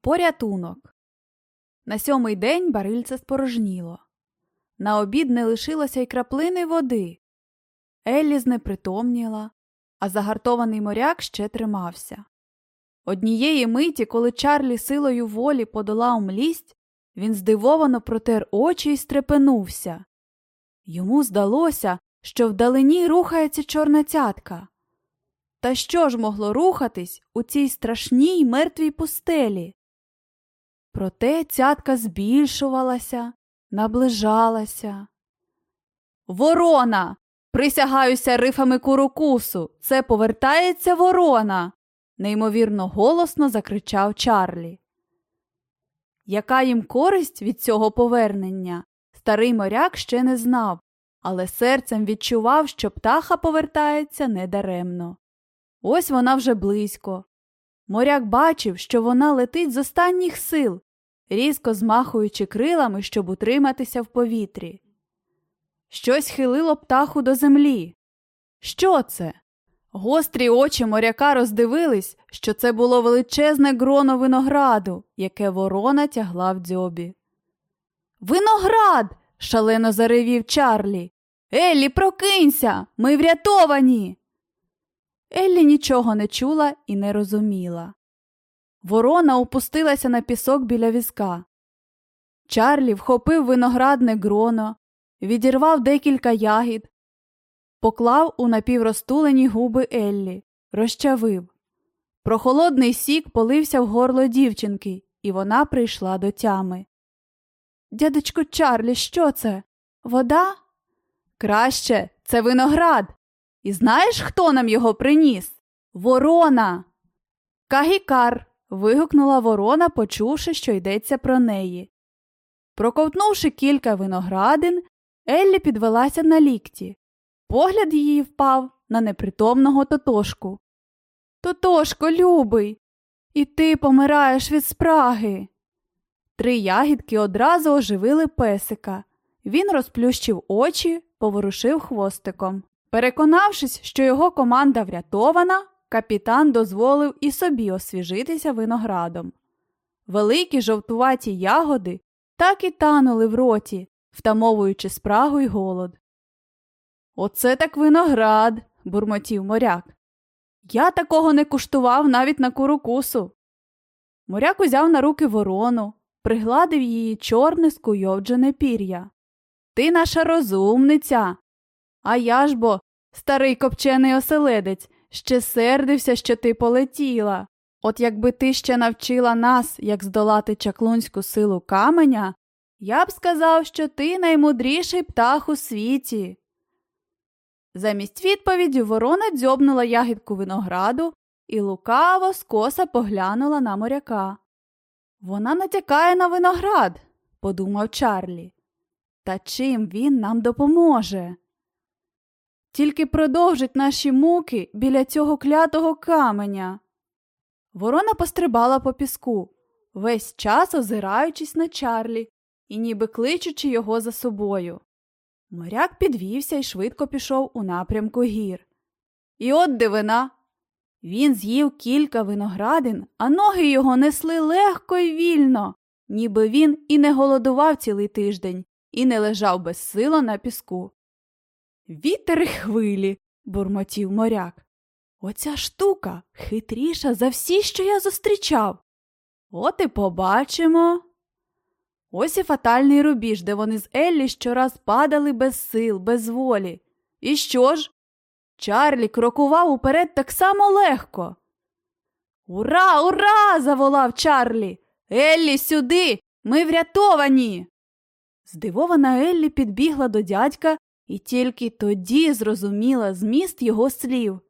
Порятунок. На сьомий день барильце спорожніло. На обід не лишилося й краплини води. Еллі знепритомніла, а загартований моряк ще тримався. Однієї миті, коли Чарлі силою волі подолав млість, він здивовано протер очі і стрепенувся. Йому здалося, що вдалині рухається чорна цятка. Та що ж могло рухатись у цій страшній мертвій пустелі? Проте цятка збільшувалася, наближалася. Ворона! Присягаюся рифами курокусу. Це повертається ворона. неймовірно голосно закричав Чарлі. Яка їм користь від цього повернення? Старий моряк ще не знав, але серцем відчував, що птаха повертається недаремно. Ось вона вже близько. Моряк бачив, що вона летить з останніх сил, різко змахуючи крилами, щоб утриматися в повітрі. Щось хилило птаху до землі. Що це? Гострі очі моряка роздивились, що це було величезне гроно винограду, яке ворона тягла в дзьобі. Виноград. шалено заревів Чарлі. Еллі, прокинься! Ми врятовані. Еллі нічого не чула і не розуміла. Ворона опустилася на пісок біля візка. Чарлі вхопив виноградне гроно, відірвав декілька ягід, поклав у напівростулені губи Еллі, розчавив. Прохолодний сік полився в горло дівчинки, і вона прийшла до тями. Дядечко Чарлі, що це? Вода? Краще, це виноград. І знаєш, хто нам його приніс? Ворона. Кагікар. Вигукнула ворона, почувши, що йдеться про неї. Проковтнувши кілька виноградин, Еллі підвелася на лікті. Погляд її впав на непритомного Тотошку. Тотошко, любий, і ти помираєш від спраги. Три ягідки одразу оживили песика. Він розплющив очі, поворушив хвостиком. Переконавшись, що його команда врятована, капітан дозволив і собі освіжитися виноградом. Великі жовтуваті ягоди так і танули в роті, втамовуючи спрагу й голод. Оце так виноград, бурмотів моряк. Я такого не куштував навіть на курукусу. Моряк узяв на руки ворону, пригладив її чорне скуйовджене пір'я. Ти наша розумниця. А я ж бо, старий копчений оселедець, ще сердився, що ти полетіла. От якби ти ще навчила нас, як здолати чаклунську силу каменя, я б сказав, що ти наймудріший птах у світі. Замість відповіді ворона дзьобнула ягідку винограду і лукаво скоса поглянула на моряка. Вона натякає на виноград, подумав Чарлі. Та чим він нам допоможе? Тільки продовжить наші муки біля цього клятого каменя. Ворона пострибала по піску, весь час озираючись на Чарлі і ніби кличучи його за собою. Моряк підвівся і швидко пішов у напрямку гір. І от дивина. Він з'їв кілька виноградин, а ноги його несли легко й вільно, ніби він і не голодував цілий тиждень, і не лежав безсило на піску. Вітер і хвилі, бурмотів моряк. Оця штука хитріша за всі, що я зустрічав. От і побачимо. Ось і фатальний рубіж, де вони з Еллі щораз падали без сил, без волі. І що ж? Чарлі крокував уперед так само легко. Ура, ура! заволав Чарлі. Еллі, сюди! Ми врятовані. Здивована Еллі підбігла до дядька і тільки тоді зрозуміла зміст його слів.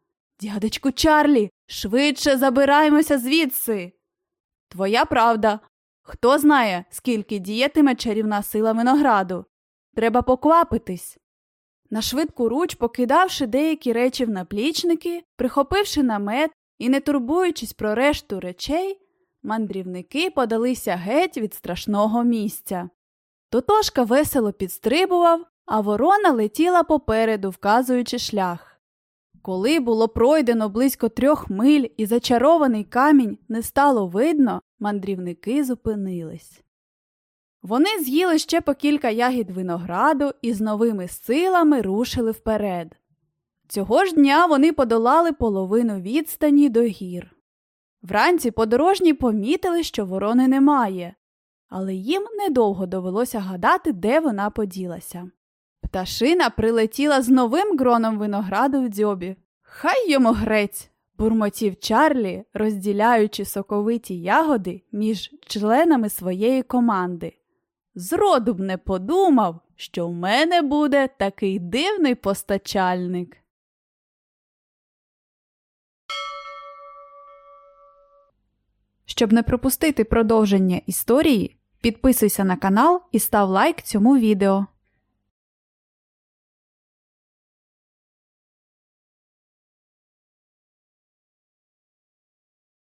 Дядечку Чарлі, швидше забираємося звідси. Твоя правда, Хто знає, скільки діятиме чарівна сила винограду. Треба поквапитись. На швидку руч, покидавши деякі речі в наплічники, прихопивши намет і не турбуючись про решту речей, мандрівники подалися геть від страшного місця. Тотошка весело підстрибував, а ворона летіла попереду, вказуючи шлях. Коли було пройдено близько трьох миль і зачарований камінь не стало видно, мандрівники зупинились. Вони з'їли ще по кілька ягід винограду і з новими силами рушили вперед. Цього ж дня вони подолали половину відстані до гір. Вранці подорожні помітили, що ворони немає, але їм недовго довелося гадати, де вона поділася. Пташина прилетіла з новим гроном винограду в дзьобі. Хай йому грець, бурмотів Чарлі, розділяючи соковиті ягоди між членами своєї команди. Зроду б не подумав, що в мене буде такий дивний постачальник. Щоб не пропустити продовження історії, підписуйся на канал і став лайк цьому відео.